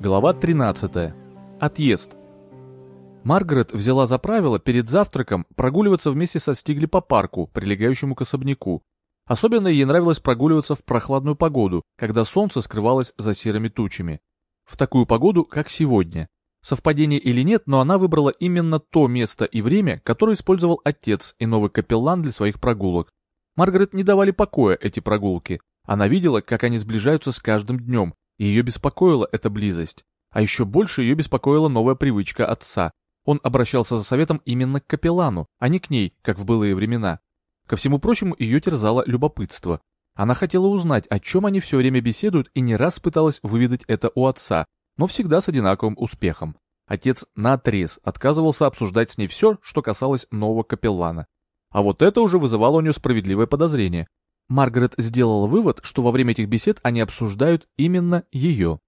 Глава 13. Отъезд. Маргарет взяла за правило перед завтраком прогуливаться вместе со Стигли по парку, прилегающему к особняку. Особенно ей нравилось прогуливаться в прохладную погоду, когда солнце скрывалось за серыми тучами. В такую погоду, как сегодня. Совпадение или нет, но она выбрала именно то место и время, которое использовал отец и новый капеллан для своих прогулок. Маргарет не давали покоя эти прогулки. Она видела, как они сближаются с каждым днем, и ее беспокоила эта близость. А еще больше ее беспокоила новая привычка отца. Он обращался за советом именно к капеллану, а не к ней, как в былые времена. Ко всему прочему, ее терзало любопытство. Она хотела узнать, о чем они все время беседуют, и не раз пыталась выведать это у отца, но всегда с одинаковым успехом. Отец наотрез отказывался обсуждать с ней все, что касалось нового капеллана. А вот это уже вызывало у нее справедливое подозрение. Маргарет сделала вывод, что во время этих бесед они обсуждают именно ее.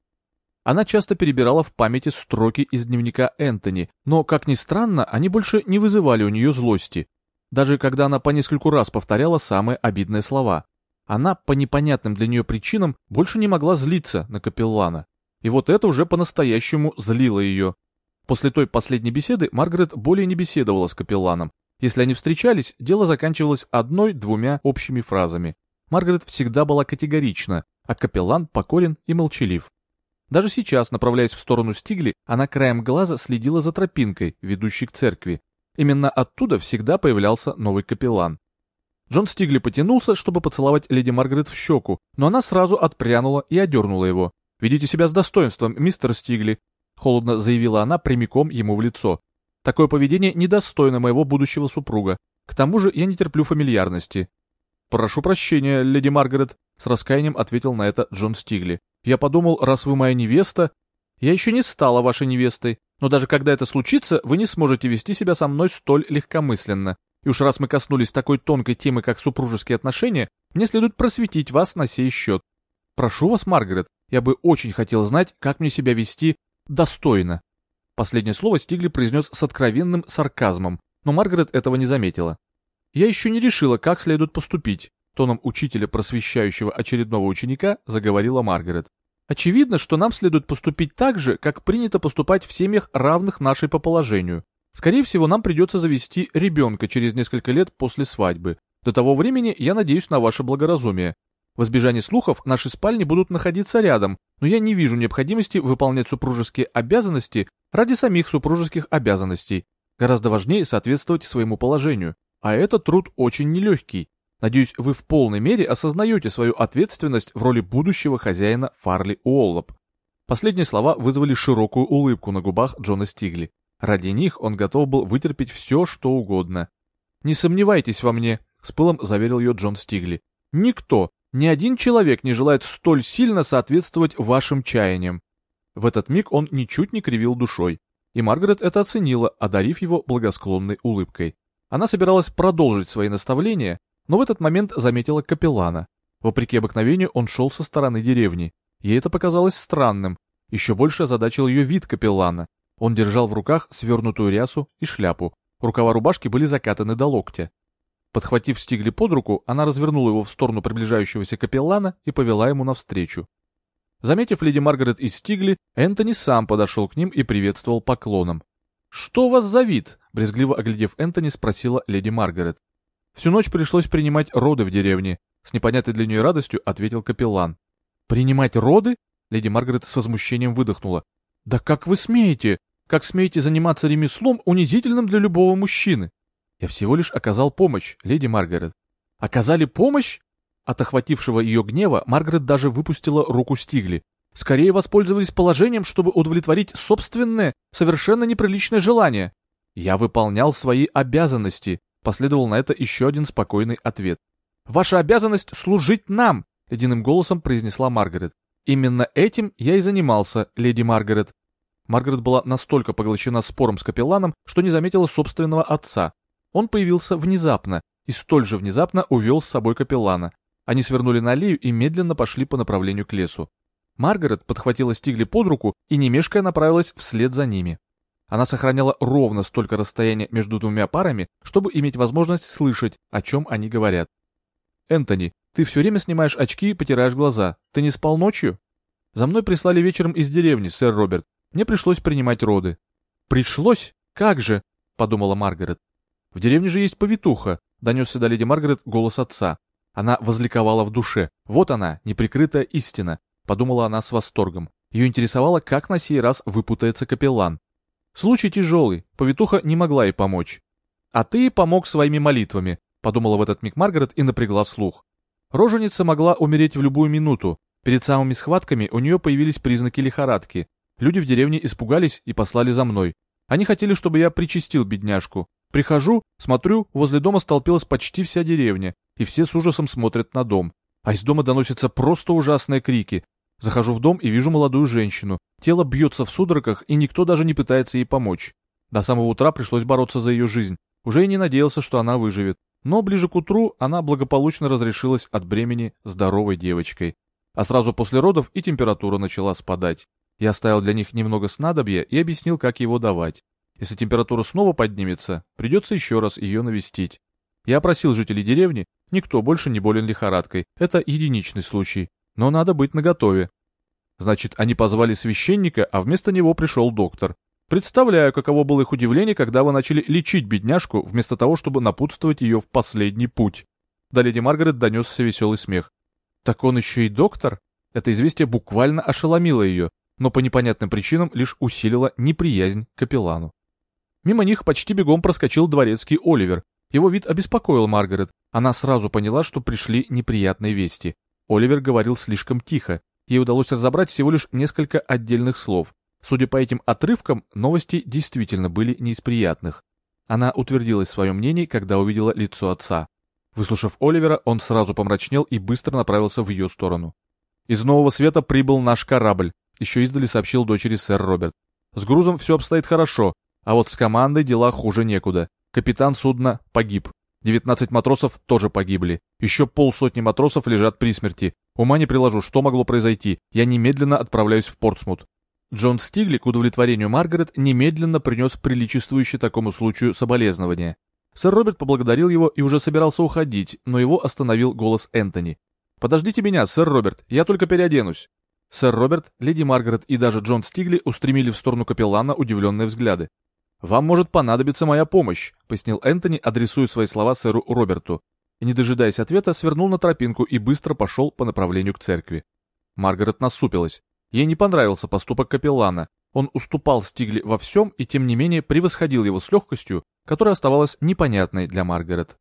Она часто перебирала в памяти строки из дневника Энтони, но, как ни странно, они больше не вызывали у нее злости. Даже когда она по нескольку раз повторяла самые обидные слова. Она, по непонятным для нее причинам, больше не могла злиться на капеллана. И вот это уже по-настоящему злило ее. После той последней беседы Маргарет более не беседовала с капелланом, если они встречались, дело заканчивалось одной-двумя общими фразами. Маргарет всегда была категорична, а капеллан покорен и молчалив. Даже сейчас, направляясь в сторону Стигли, она краем глаза следила за тропинкой, ведущей к церкви. Именно оттуда всегда появлялся новый капеллан. Джон Стигли потянулся, чтобы поцеловать леди Маргарет в щеку, но она сразу отпрянула и одернула его. «Ведите себя с достоинством, мистер Стигли», — холодно заявила она прямиком ему в лицо. Такое поведение недостойно моего будущего супруга. К тому же я не терплю фамильярности. «Прошу прощения, леди Маргарет», — с раскаянием ответил на это Джон Стигли. «Я подумал, раз вы моя невеста...» «Я еще не стала вашей невестой, но даже когда это случится, вы не сможете вести себя со мной столь легкомысленно. И уж раз мы коснулись такой тонкой темы, как супружеские отношения, мне следует просветить вас на сей счет. Прошу вас, Маргарет, я бы очень хотел знать, как мне себя вести достойно». Последнее слово Стигли произнес с откровенным сарказмом, но Маргарет этого не заметила. «Я еще не решила, как следует поступить», тоном учителя, просвещающего очередного ученика, заговорила Маргарет. «Очевидно, что нам следует поступить так же, как принято поступать в семьях, равных нашей по положению. Скорее всего, нам придется завести ребенка через несколько лет после свадьбы. До того времени я надеюсь на ваше благоразумие. В избежание слухов наши спальни будут находиться рядом, но я не вижу необходимости выполнять супружеские обязанности ради самих супружеских обязанностей. Гораздо важнее соответствовать своему положению. А этот труд очень нелегкий. Надеюсь, вы в полной мере осознаете свою ответственность в роли будущего хозяина Фарли Уоллоп. Последние слова вызвали широкую улыбку на губах Джона Стигли. Ради них он готов был вытерпеть все, что угодно. «Не сомневайтесь во мне», — с пылом заверил ее Джон Стигли. «Никто, ни один человек не желает столь сильно соответствовать вашим чаяниям. В этот миг он ничуть не кривил душой, и Маргарет это оценила, одарив его благосклонной улыбкой. Она собиралась продолжить свои наставления, но в этот момент заметила капеллана. Вопреки обыкновению он шел со стороны деревни. Ей это показалось странным. Еще больше озадачил ее вид капеллана. Он держал в руках свернутую рясу и шляпу. Рукава рубашки были закатаны до локтя. Подхватив Стигли под руку, она развернула его в сторону приближающегося капеллана и повела ему навстречу. Заметив леди Маргарет и Стигли, Энтони сам подошел к ним и приветствовал поклоном. «Что у вас за вид?» — брезгливо оглядев Энтони, спросила леди Маргарет. «Всю ночь пришлось принимать роды в деревне», — с непонятной для нее радостью ответил капеллан. «Принимать роды?» — леди Маргарет с возмущением выдохнула. «Да как вы смеете? Как смеете заниматься ремеслом, унизительным для любого мужчины?» Я всего лишь оказал помощь, леди Маргарет. Оказали помощь? От охватившего ее гнева Маргарет даже выпустила руку Стигли. Скорее воспользовались положением, чтобы удовлетворить собственное, совершенно неприличное желание. Я выполнял свои обязанности, последовал на это еще один спокойный ответ. Ваша обязанность служить нам, ледяным голосом произнесла Маргарет. Именно этим я и занимался, леди Маргарет. Маргарет была настолько поглощена спором с капелланом, что не заметила собственного отца. Он появился внезапно и столь же внезапно увел с собой капеллана. Они свернули на аллею и медленно пошли по направлению к лесу. Маргарет подхватила Стигли под руку и, не мешкая, направилась вслед за ними. Она сохраняла ровно столько расстояния между двумя парами, чтобы иметь возможность слышать, о чем они говорят. «Энтони, ты все время снимаешь очки и потираешь глаза. Ты не спал ночью?» За мной прислали вечером из деревни, сэр Роберт. Мне пришлось принимать роды». «Пришлось? Как же?» — подумала Маргарет. «В деревне же есть повитуха», — донесся до леди Маргарет голос отца. Она возликовала в душе. «Вот она, неприкрытая истина», — подумала она с восторгом. Ее интересовало, как на сей раз выпутается капеллан. Случай тяжелый, повитуха не могла ей помочь. «А ты помог своими молитвами», — подумала в этот миг Маргарет и напрягла слух. Роженица могла умереть в любую минуту. Перед самыми схватками у нее появились признаки лихорадки. Люди в деревне испугались и послали за мной. Они хотели, чтобы я причастил бедняжку. Прихожу, смотрю, возле дома столпилась почти вся деревня, и все с ужасом смотрят на дом. А из дома доносятся просто ужасные крики. Захожу в дом и вижу молодую женщину. Тело бьется в судорогах, и никто даже не пытается ей помочь. До самого утра пришлось бороться за ее жизнь. Уже и не надеялся, что она выживет. Но ближе к утру она благополучно разрешилась от бремени здоровой девочкой. А сразу после родов и температура начала спадать. Я оставил для них немного снадобья и объяснил, как его давать. Если температура снова поднимется, придется еще раз ее навестить. Я опросил жителей деревни, никто больше не болен лихорадкой, это единичный случай, но надо быть наготове. Значит, они позвали священника, а вместо него пришел доктор. Представляю, каково было их удивление, когда вы начали лечить бедняжку, вместо того, чтобы напутствовать ее в последний путь. До леди Маргарет донесся веселый смех. Так он еще и доктор? Это известие буквально ошеломило ее, но по непонятным причинам лишь усилило неприязнь к капеллану. Мимо них почти бегом проскочил дворецкий Оливер. Его вид обеспокоил Маргарет. Она сразу поняла, что пришли неприятные вести. Оливер говорил слишком тихо. Ей удалось разобрать всего лишь несколько отдельных слов. Судя по этим отрывкам, новости действительно были не из приятных. Она утвердилась в своем мнении, когда увидела лицо отца. Выслушав Оливера, он сразу помрачнел и быстро направился в ее сторону. «Из Нового Света прибыл наш корабль», — еще издали сообщил дочери сэр Роберт. «С грузом все обстоит хорошо, а вот с командой дела хуже некуда. Капитан судна погиб. 19 матросов тоже погибли. Еще полсотни матросов лежат при смерти. Ума не приложу, что могло произойти. Я немедленно отправляюсь в Портсмут. Джон Стигли, к удовлетворению Маргарет, немедленно принес приличествующее такому случаю соболезнования. Сэр Роберт поблагодарил его и уже собирался уходить, но его остановил голос Энтони. «Подождите меня, сэр Роберт, я только переоденусь». Сэр Роберт, леди Маргарет и даже Джон Стигли устремили в сторону капеллана удивленные взгляды. «Вам может понадобиться моя помощь», — пояснил Энтони, адресуя свои слова сэру Роберту. И, не дожидаясь ответа, свернул на тропинку и быстро пошел по направлению к церкви. Маргарет насупилась. Ей не понравился поступок капеллана. Он уступал Стигли во всем и тем не менее превосходил его с легкостью, которая оставалась непонятной для Маргарет.